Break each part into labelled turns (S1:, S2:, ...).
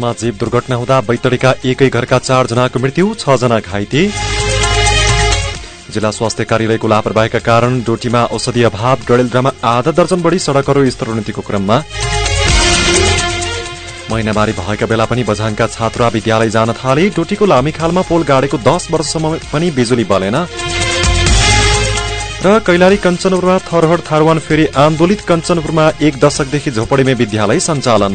S1: भारतमा जीव दुर्घटना हुँदा बैतडीका एकै घरका चारजनाको मृत्यु छ जना घाइते। जिल्ला स्वास्थ्य कार्यालयको लापरवाहीका कारण डोटीमा औषधि अभाव डडेलद्रामा आधा दर्जन बढ़ी सड़कहरू स्तरोन्नतिको क्रममा। महिनामारी भएका बेला पनि बझाङका छात्रा विद्यालय जान थाले। डोटीको लामीखालमा पोल गाडेको दस वर्षसम्म पनि बिजुली बलेन। र कैलाली कञ्चनपुरमा थरहर थारूवान फेरि आन्दोलित कञ्चनपुरमा एक दशकदेखि झोपडीमै विद्यालय सञ्चालन।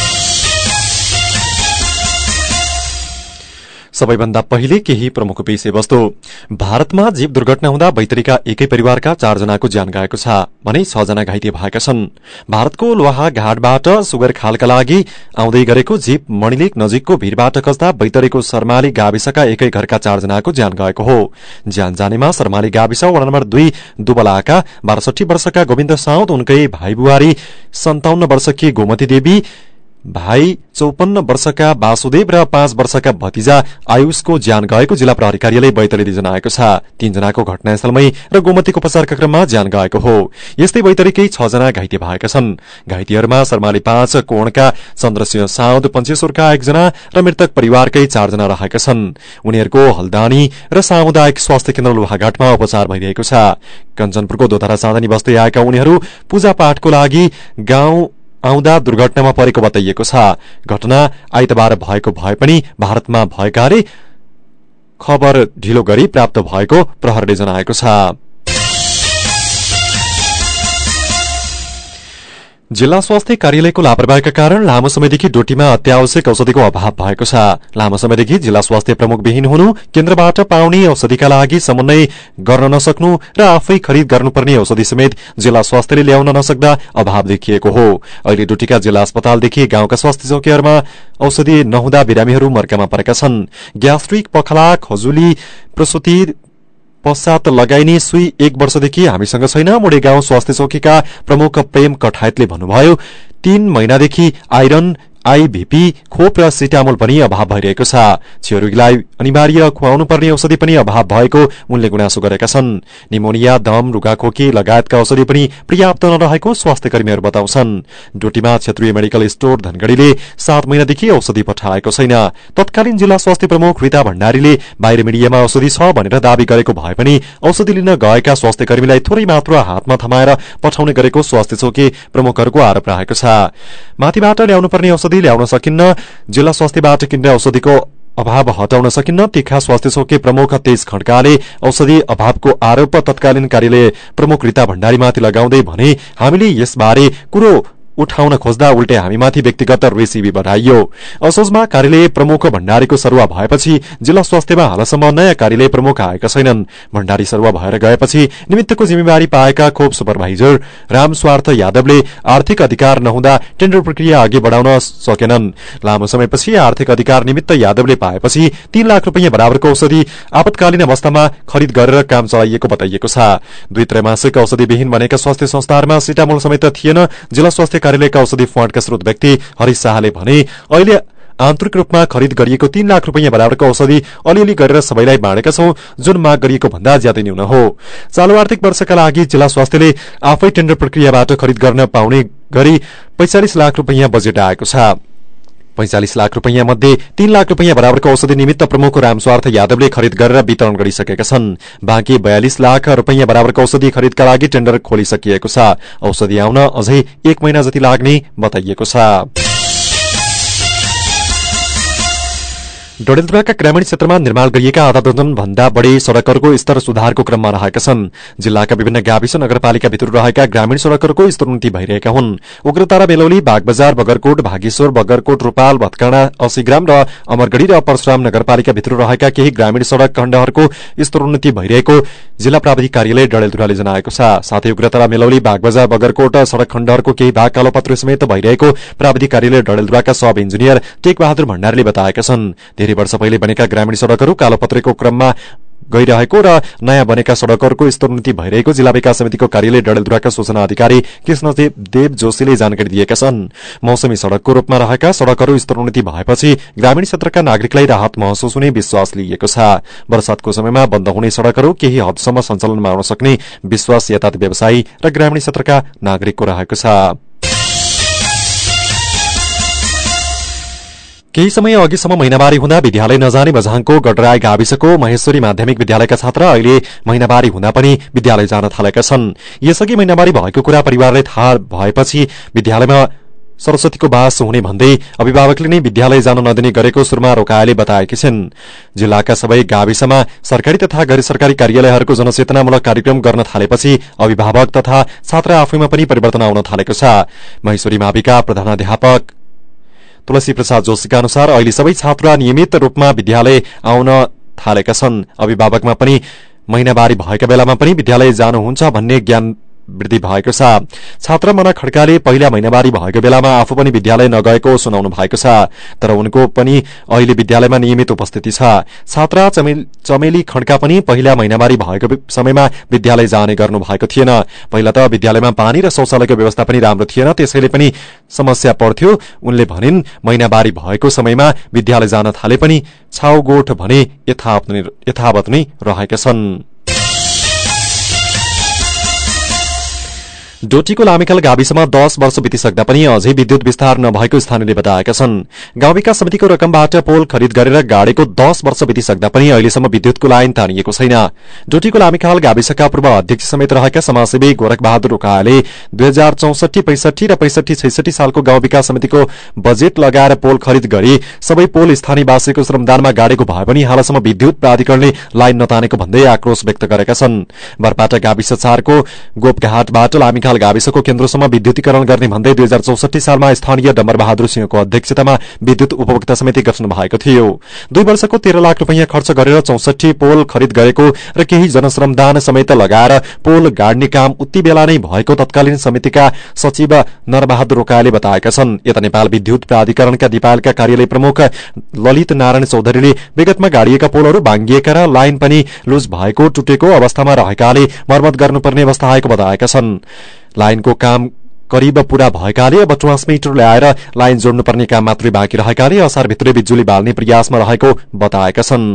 S1: सबैभन्दा पहिले केही प्रमुख विषयवस्तु। भारतमा जीव दुर्घटना हुँदा बैतरीका एकै परिवारका चारजनाको ज्यान गएको छ भने छजना घाइते भएका छन्। भारतको लोहा घाटबाट सुगर खालका लागि आउँदै गरेको जीप मणिलेक नजिकको भीरबाट खस्दा बैतरीको शर्माली गाविसका एकै घरका चारजनाको ज्यान गएको हो। ज्यान जानेमा शर्माली गाविस वडा नम्बर दुई दुबलाका बासठी वर्षका गोविन्द साउद उनकै भाइ बुहारी सन्ताउन्न वर्षकी गोमती देवी भाइ चौपन्न वर्षका वासुदेव र पाँच वर्षका भतिजा आयुषको ज्यान गएको जिल्ला प्रहरी कार्यालय जनाएको छ। तीनजनाको घटनास्थलमै र गोमतीको उपचारका क्रममा ज्यान गएको हो। यस्तै बैतरीकै छजना घाइते भएका छन्। घाइतेहरूमा शर्माली पाँच कोणका चन्द्रसिंह साउद पञ्चेश्वरका एकजना र मृतक परिवारकै चारजना रहेका छन्। उनीहरूको हल्दानी र सामुदायिक स्वास्थ्य केन्द्र लोहाघाटमा उपचार भइरहेको छ। कञ्चनपुरको दोधारा चाँदनी बस्दै आएका उनीहरू पूजापाठको लागि गाउँ आउँदा दुर्घटनामा परेको बताइएको छ। घटना आइतबार भएको भए पनि भारतमा भएकाले खबर ढिलो गरी प्राप्त भएको प्रहरले जनाएको छ। जिल्ला स्वास्थ्य कार्यालयको लापरवाहीका कारण लामो समयदेखि डोटीमा अत्यावश्यक औषधिको अभाव भएको छ। लामो समयदेखि जिल्ला स्वास्थ्य प्रमुख विहीन हुनु केन्द्रबाट पाउने औषधिका लागि समन्वय गर्न नसक्नु र आफै खरिद गर्नुपर्ने औषधि समेत जिल्ला स्वास्थ्यले ल्याउन नसक्दा अभाव देखिएको हो। अहिले डोटीका जिल्ला अस्पतालदेखि गाउँका स्वास्थ्य चौकीहरूमा औषधि नहुँदा बिरामीहरू मर्कामा परेका छन्। ग्यास्ट्रिक पखला खजुली प्रसुति पश्चात लगाइने सुई एक वर्षदेखि हामीसँग छैन। मोडे स्वास्थ्य चौकीका प्रमुख प्रेम कठायतले भन्नुभयो तीन महिनादेखि आइरन आईभीपी खोप र सिटामोल पनि अभाव भइरहेको छ। छिरोगीलाई अनिवार्य खुवाउनु पर्ने औषधि पनि अभाव भएको उनले गुनासो गरेका छन्। निमोनिया दम रुगाखोकी लगायतका औषधि पनि पर्याप्त नरहेको स्वास्थ्य कर्मीहरू बताउँछन्। डोटीमा क्षेत्रीय मेडिकल स्टोर धनगढ़ीले सात महिनादेखि औषधि पठाएको छैन। तत्कालीन जिल्ला स्वास्थ्य प्रमुख रीता भण्डारीले बाहिर मिडियामा औषधि छ भनेर दावी गरेको भए पनि औषधि लिन गएका स्वास्थ्य कर्मीलाई थोरै मात्र हातमा थमाएर पठाउने गरेको स्वास्थ्य चौकी प्रमुखहरूको आरोप रहेको छ। माथिबाट ल्याउनुपर्ने ल्याउन सकिन्न जिल्ला स्वास्थ्यबाट किन्ने औषधिको अभाव हटाउन सकिन्न तिखा स्वास्थ्य चौकी प्रमुख तेज खड्काले औषधि अभावको आरोप तत्कालीन कार्यालय प्रमुख रीता भण्डारीमाथि लगाउँदै भने हामीले यसबारे कुरो उठाउन खोज्दा उल्टे हामीमाथि व्यक्तिगत रेसिपी बढ़ाइयो। असोजमा कार्यालय प्रमुख भण्डारीको सरुवा भएपछि जिल्ला स्वास्थ्यमा हालसम्म नयाँ कार्यालय प्रमुख आएका छैनन्। भण्डारी सरुवा भएर गएपछि निमित्तको जिम्मेवारी पाएका खोप सुपरभाइजर राम स्वार्थ यादवले आर्थिक अधिकार नहुँदा टेण्डर प्रक्रिया अघि बढ़ाउन सकेनन्। लामो समयपछि आर्थिक अधिकार निमित्त यादवले पाएपछि तीन लाख रूपियाँ बराबरको औषधि आपतकालीन अवस्थामा खरिद गरेर काम चलाइएको बताइएको छ। दुई त्रैमासिक औषधिविहीन बनेका स्वास्थ्य संस्थाहरूमा सिटामोल समेत थिएन। जिल्ला स्वास्थ्य कार्यालयका औषधि फण्डका स्रोत व्यक्ति हरिश शाहले भने अहिले आन्तरिक रूपमा खरिद गरिएको तीन लाख रूपियाँ बराबरको औषधि अलिअलि गरेर सबैलाई बाँडेका छौं जुन माग गरिएको भन्दा ज्यादै न्यून हो। चालू आर्थिक वर्षका लागि जिल्ला स्वास्थ्यले आफै टेण्डर प्रक्रियाबाट खरिद गर्न पाउने गरी पैंचालिस लाख रूपियाँ बजेट आएको छ। पैंचालिस लाख रूपियाँ मध्ये तीन लाख रूपियाँ बराबरको औषधि निमित्त प्रमुख रामस्वार्थ यादवले खरिद गरेर वितरण गरिसकेका छन्। बाँकी बयालिस लाख रूपियाँ बराबरको औषधि खरिदका लागि टेण्डर खोलिसकिएको छ। औषधि आउन अझै एक महिना जति लाग्ने बताइएको छ। डडेलधुराका ग्रामीण क्षेत्रमा निर्माण गरिएका आधा दर्जन भन्दा बढ़ी सड़कहरूको स्तर सुधारको क्रममा रहेका छन्। जिल्लाका विभिन्न गाविस नगरपालिका भित्र रहेका ग्रामीण सड़कहरूको स्तरोन्नति भइरहेका हुन्। उग्रतारा बेलौली बागबजार बगरकोट भागेश्वर बगरकोट रूपाल भत्काँडा औसीग्राम र अमरगढ़ी र परशुराम नगरपालिका भित्र रहेका केही ग्रामीण सड़क खण्डहरूको स्तरोन्नति भइरहेको जिल्ला प्राविधिक कार्यालय डडेलधुराले जनाएको छ। साथै उग्रतारा मेलौली बागबजार बगरकोट सड़क खण्डहरूको केही भाग कालोपत्र समेत भइरहेको प्राविधिक कार्यालय डडेलधुराका सब इन्जिनियर टेक बहादुर भण्डारीले बताएका छन्। धेरै वर्ष पहिले बनेका ग्रामीण सड़कहरू कालोपत्रेको क्रममा गइरहेको र नयाँ बनेका सड़कहरूको स्तरोन्नति भइरहेको जिल्ला विकास समितिको कार्यालय डडेलधुराका सूचना अधिकारी कृष्णदेव देव जोशीले जानकारी दिएका छन्। मौसमी सड़कको रूपमा रहेका सड़कहरू स्तरोन्नति भएपछि ग्रामीण क्षेत्रका नागरिकलाई राहत महसुस हुने विश्वास लिइएको छ। वर्षातको समयमा बन्द हुने सड़कहरू केही हदसम्म सञ्चालनमा आउन सक्ने विश्वास यातायात व्यवसायी र ग्रामीण क्षेत्रका नागरिकको रहेको छ। केही समय अघिसम्म महिनावारी हुँदा विद्यालय नजाने बझाङको गडराई गाविसको महेश्वरी माध्यमिक विद्यालयका छात्र अहिले महिनावारी हुँदा पनि विद्यालय जान थालेका छन्। यसअघि महिनावारी भएको कुरा परिवारलाई थाहा भएपछि विद्यालयमा सरस्वतीको बास हुने भन्दै अभिभावकले नै विद्यालय जान नदिने गरेको सुरमा रोकायले बताएकी छिन्। जिल्लाका सबै गाविसमा सरकारी तथा गैर सरकारी कार्यालयहरूको जनचेतनामूलक कार्यक्रम गर्न थालेपछि अभिभावक तथा छात्र आफैमा पनि परिवर्तन आउन थालेको छ। महेश्वरी माविका प्रधानाध्यापक। तुलसी प्रसाद जोशीका अनुसार अहिले सबै छात्र नियमित रूपमा विद्यालय आउन थालेका छन्। अभिभावकमा पनि महिनावारी भएका बेलामा पनि विद्यालय जानुहुन्छ भन्ने ज्ञान वृद्धि भएको छ। छात्र मना खड्काले पहिला महिनावारी भएको बेलामा आफू पनि विद्यालय नगएको सुनाउनु भएको छ तर उनको पनि अहिले विद्यालयमा नियमित उपस्थिति छ। छात्रा चमेली खड्का पनि पहिला महिनावारी भएको समयमा विद्यालय जाने गर्नु भएको थिएन। पहिला त विद्यालयमा पानी र शौचालयको व्यवस्था पनि राम्रो थिएन त्यसैले पनि समस्या पर्थ्यो। उनले भनिन् महिनावारी भएको समयमा विद्यालय जान थाले पनि छाउगोठ भने यथावत नै रहेका छन्। डोटीको लामेखाल गाविसमा दश वर्ष बितिसक्दा पनि अझै विद्युत विस्तार नभएको स्थानीयले बताएका छन्। गाउँ विकास समितिको रकमबाट पोल खरिद गरेर गाडेको दश वर्ष बितिसक्दा पनि अहिलेसम्म विद्युतको लाइन तानिएको छैन। डोटीको लामेखाल गाविसका पूर्व अध्यक्ष समेत रहेका समाजसेवी गोरख बहादुर रोकाले दुई हजार चौसठी पैंसठी र पैंसठी छैसठी सालको गाउँ विकास समितिको बजेट लगाएर पोल खरिद गरी सबै पोल स्थानीयवासीको श्रमदानमा गाडेको भए पनि हालसम्म विद्युत प्राधिकरणले लाइन नतानेको भन्दै आक्रोश व्यक्त गरेका छन्। बरपाटा गाविस चारको गोपघाटबाट लामिखाल बर्खाल गाविसको केन्द्रसम्म विद्युतीकरण गर्ने भन्दै दुई हजार चौसठी सालमा स्थानीय डम्बर बहादुर सिंहको अध्यक्षतामा विद्युत उपभोक्ता समिति गठन भएको थियो। दुई वर्षको तेह्र लाख रूपियाँ खर्च गरेर चौसठी पोल खरिद गरेको र केही जनश्रमदान समेत लगाएर पोल गाड्ने काम उति बेला नै भएको तत्कालीन समितिका सचिव नरबहादुर रोकाले बताएका छन्। यता नेपाल विद्युत प्राधिकरणका दिपालका कार्यालय प्रमुख ललित नारायण चौधरीले विगतमा गाडिएका पोलहरू भाङ्गिएका र लाइन पनि लुज भएको टुटेको अवस्थामा रहेकाले मर्मत गर्नुपर्ने अवस्था आएको बताएका छन्। लाइनको काम करिब पूरा भएकाले अब ट्रान्समिटर ल्याएर लाइन जोड्नुपर्ने काम मात्रै बाँकी रहेकाले असारभित्रै बिजुली बाल्ने प्रयासमा रहेको बताएका छन्।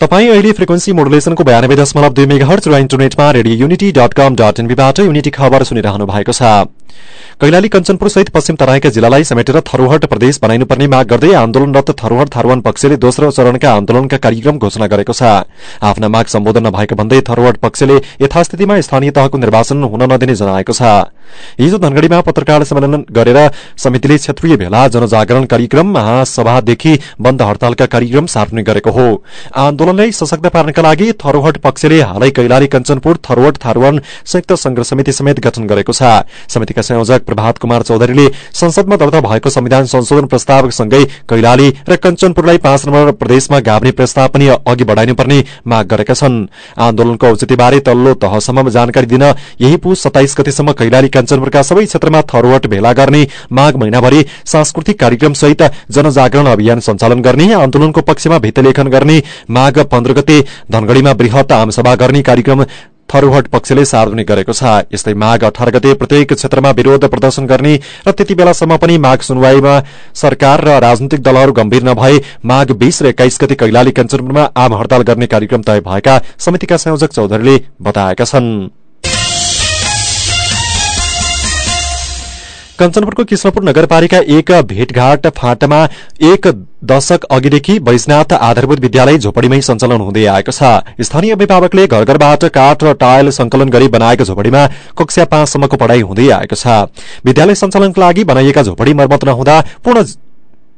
S1: तपाईँ अहिले फ्रिक्वेन्सी मोडुलेसनको बयानब्बे दशमलव दुई मेगा हर्च र इन्टरनेटमा Radio Unity dot com dot एनबीबाट Unity खबर सुनिरहनु भएको छ। कैलाली कञ्चनपुर सहित पश्चिम तराईका जिल्लालाई समेटेर थरूहट प्रदेश बनाइनुपर्ने माग गर्दै आन्दोलनरत थरूहट थारूवान पक्षले दोस्रो चरणका आन्दोलनका कार्यक्रम घोषणा गरेको छ। आफ्ना माग सम्बोधन नभएको भन्दै थरूहट पक्षले यथास्थितिमा स्थानीय तहको निर्वाचन हुन नदिने जनाएको छ। हिजो धनगढ़ीमा पत्रकार सम्मेलन गरेर समितिले क्षेत्रीय भेला जनजागरण कार्यक्रम महासभादेखि बन्द हड़तालका कार्यक्रम सार्वजनिक गरेको हो। आन्दोलनलाई सशक्त पार्नका लागि थरूहट पक्षले हालै कैलाली कञ्चनपुर थरूहट थारूवान संयुक्त संघ समिति समेत गठन गरेको छ। समितिका संयोजक प्रभात कुमार चौधरीले संसदमा दर्ता भएको संविधान संशोधन प्रस्तावसँगै कैलाली र कञ्चनपुरलाई पाँच नम्बर प्रदेशमा गाभ्ने प्रस्ताव पनि अघि बढ़ाइनुपर्ने माग गरेका छन्। आन्दोलनको औचित्यबारे तल्लो तहसम्म जानकारी दिन यही पुस सताइस गतेसम्म कैलाली कञ्चनपुरका सबै क्षेत्रमा थरोवट भेला गर्ने माघ महिनाभरि सांस्कृतिक कार्यक्रम सहित जनजागरण अभियान सञ्चालन गर्ने आन्दोलनको पक्षमा भित्तलेखन गर्ने माघ पन्ध्र गते धनगढ़ीमा वृहत आमसभा गर्ने कार्यक्रम थरूहट पक्षले सार्वजनिक गरेको छ। यस्तै माघ अठार गते प्रत्येक क्षेत्रमा विरोध प्रदर्शन गर्ने र त्यति बेलासम्म पनि माघ सुनवाईमा सरकार र राजनैतिक दलहरू गम्भीर नभए माघ बीस र एक्काइस गते कैलाली कञ्चनपुरमा आम हड़ताल गर्ने कार्यक्रम तय भएका समितिका संयोजक चौधरीले बताएका छन्। कञ्चनपुरको कृष्णपुर नगरपालिका एक भेटघाट फाँटमा एक दशक अघिदेखि वैजनाथ आधारभूत विद्यालय झोपड़ीमै सञ्चालन हुँदै आएको छ। स्थानीय अभिभावकले घर घरबाट काठ र टायल संकलन गरी बनाएको झोपड़ीमा कक्षा पाँचसम्मको पढ़ाई हुँदै आएको छ। विद्यालय सञ्चालनको लागि बनाइएका झोपड़ी मर्मत नहुँदा पूर्ण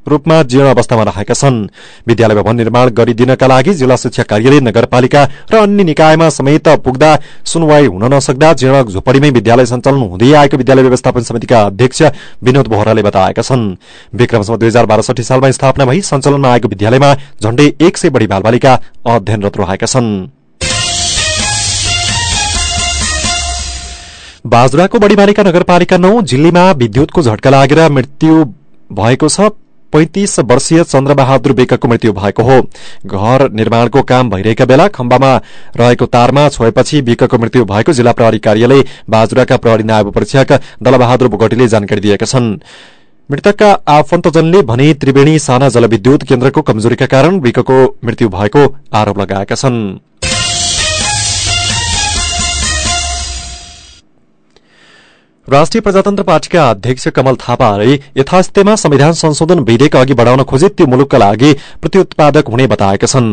S1: रूपमा जीर्ण अवस्थामा रहेका छन्। विद्यालय भवन निर्माण गरिदिनका लागि जिल्ला शिक्षा कार्यालय नगरपालिका र अन्य निकायमा समेत पुग्दा सुनवाई हुन नसक्दा जीर्ण झोपड़ीमै विद्यालय सञ्चालन हुँदै आएको विद्यालय व्यवस्थापन समितिका अध्यक्ष विनोद बोहराले बताएका छन्। विक्रमसम्म दुई हजार बासठी सालमा स्थापना भई सञ्चालनमा आएको विद्यालयमा झण्डै एक सय बढ़ी बालबालिका अध्ययनरत रहेका छन्। बाजुराको बढी बालिका नगरपालिका नौ जिल्लीमा विद्युतको झट्का लागेर मृत्यु भएको छ। पैंतिस वर्षीय चन्द्रबहादुर बेकको मृत्यु भएको हो। घर निर्माणको काम भइरहेका बेला खम्बामा रहेको तारमा छोएपछि विकको मृत्यु भएको जिल्ला प्रहरी कार्यालय बाजुराका प्रहरी नायब परीक्षक दलबहादुर बोगटीले जानकारी दिएका छन्। मृतकका आफन्तजनले भने त्रिवेणी साना जलविद्युत केन्द्रको कमजोरीका कारण विकको मृत्यु भएको आरोप लगाएका छन्। राष्ट्रिय प्रजातन्त्र पार्टीका अध्यक्ष कमल थापाले यथास्थितिमा संविधान संशोधन विधेयक अघि बढ़ाउन खोजे त्यो मुलुकका लागि प्रत्युत्पादक हुने बताएका छन्।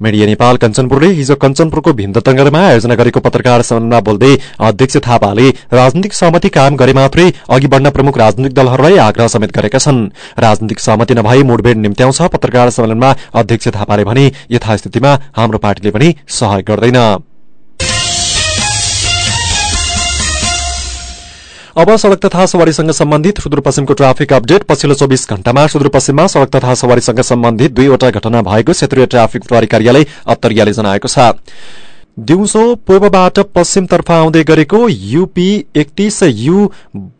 S1: मिडिया नेपाल कञ्चनपुरले हिजो कञ्चनपुरको भिन्दतंगरमा आयोजना गरेको पत्रकार सम्मेलनमा बोल्दै अध्यक्ष थापाले राजनीतिक सहमति कायम गरे मात्रै अघि बढ़न प्रमुख राजनीतिक दलहरूलाई आग्रह समेत गरेका छन्। राजनीतिक सहमति नभई मुठभेड निम्त्याउँछ पत्रकार सम्मेलनमा अध्यक्ष थापाले भने यथास्थितिमा हाम्रो पार्टीले पनि सहयोग गर्दैन। अब सड़क तथा सवारीसँग सम्बन्धित सुदूरपश्चिमको ट्राफिक अपडेट पछिल्लो चौबिस घण्टामा सुदूरपश्चिममा सड़क तथा सवारीसँग सम्बन्धित दुईवटा घटना भएको क्षेत्रीय ट्राफिक प्रहरी कार्यालय अत्तरियाले जनाएको छ। दिउँसो पूर्वबाट पश्चिमतर्फ आउँदै गरेको यूपी एकतीस यू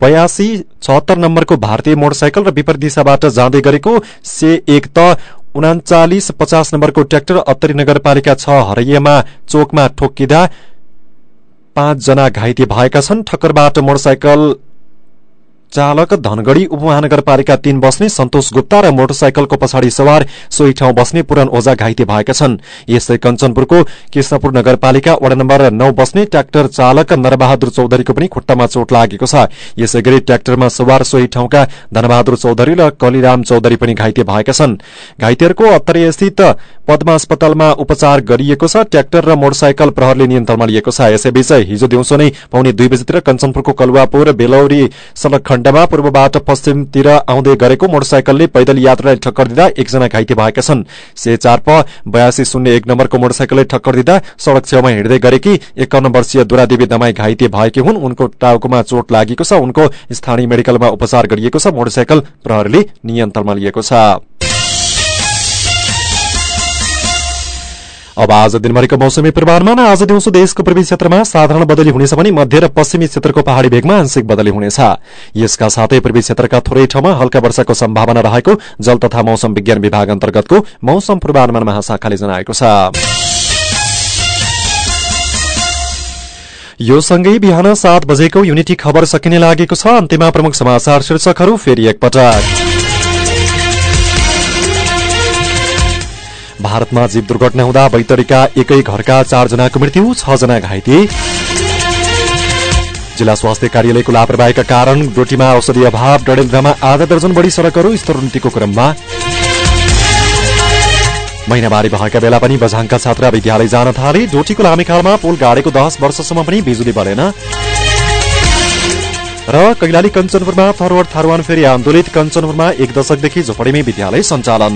S1: बयासी छहत्तर नम्बरको भारतीय मोटरसाइकल र विपरीत दिशाबाट जाँदै गरेको से एक त उनाचालिस पचास नम्बरको ट्र्याक्टर अत्तरी नगरपालिका छ हरैयामा चोकमा ठोक्किँदा पाँचजना घाइते भएका छन्। ठक्करबाट मोटरसाइकल चालक धनगढ़ी उपमहानगरपालिका तीन बस्ने सन्तोष गुप्ता र मोटरसाइकलको पछाडि सवार सोही ठाउँ बस्ने पुरन ओझा घाइते भएका छन्। यस्तै कञ्चनपुरको कृष्णपुर नगरपालिका वडा नम्बर नौ बस्ने ट्राक्टर चालक नरबहादुर चौधरीको पनि खुट्टामा चोट लागेको छ। यसै गरी ट्राक्टरमा सवार सोही ठाउँका धनबहादुर चौधरी र कलिराम चौधरी पनि घाइते भएका छन्। घाइतेहरूको अत्तरी स्थित पद्मा अस्पतालमा उपचार गरिएको छ। ट्राक्टर र मोटरसाइकल प्रहरले नियन्त्रणमा लिएको छ। यसैबीच हिजो दिउँसो नै पाउने दुई बजीतिर कञ्चनपुरको कलुवापुर बेलौरी सड़क खण्डमा पूर्वबाट पश्चिमतिर आउँदै गरेको मोटरसाइकलले पैदल यात्रालाई ठक्कर दिँदा एकजना घाइते भएका छन्। से चार प बयासी शून्य एक नम्बरको मोटरसाइकलले ठक्कर दिँदा सड़क छेउमा हिँड्दै गरेकी एकाउन्न वर्षीय दुरादेवी दमाई घाइते भएकी हुन्। उनको टाउकोमा चोट लागेको छ। उनको स्थानीय मेडिकलमा उपचार गरिएको छ। मोटरसाइकल प्रहरले नियन्त्रणमा लिएको छ। अब आज दिनभरिको मौसमी पूर्वानुमान आज दिउँसो देशको पूर्वी क्षेत्रमा साधारण बदली हुनेछ भने मध्य र पश्चिमी क्षेत्रको पहाड़ी भेगमा आंशिक बदली हुनेछ। यसका साथै पूर्वी क्षेत्रका थोरै ठाउँमा हल्का वर्षाको सम्भावना रहेको जल तथा मौसम विज्ञान विभाग अन्तर्गतको मौसम पूर्वानुमान महाशाखाले जनाएको छ। यो सँगै बिहान सात बजेको युनिटी खबर सकिने लागेको छ। अन्त्यमा प्रमुख समाचार शीर्षकहरू फेरि एकपटक। भारतमा जीव दुर्घटना हुँदा बैतडीका एकै घरका चारजनाको मृत्यु छजना घाइते। जिल्ला स्वास्थ्य कार्यालयको लापरवाहीका कारण डोटीमा औषधि अभाव डडेलधुरामा आधा दर्जन बढी सड़कहरू स्तरोन्नतिको क्रममा। महिनावारी भएका बेला पनि बझाङका छात्र विद्यालय जान थाले। डोटीको लामीखालमा पुल गाडेको दस वर्षसम्म पनि बिजुली बढेन। र कैलाली कञ्चनपुरमा फरवर्ड थारूवान फेरि आन्दोलित। कञ्चनपुरमा एक दशकदेखि झोपडीमै विद्यालय सञ्चालन।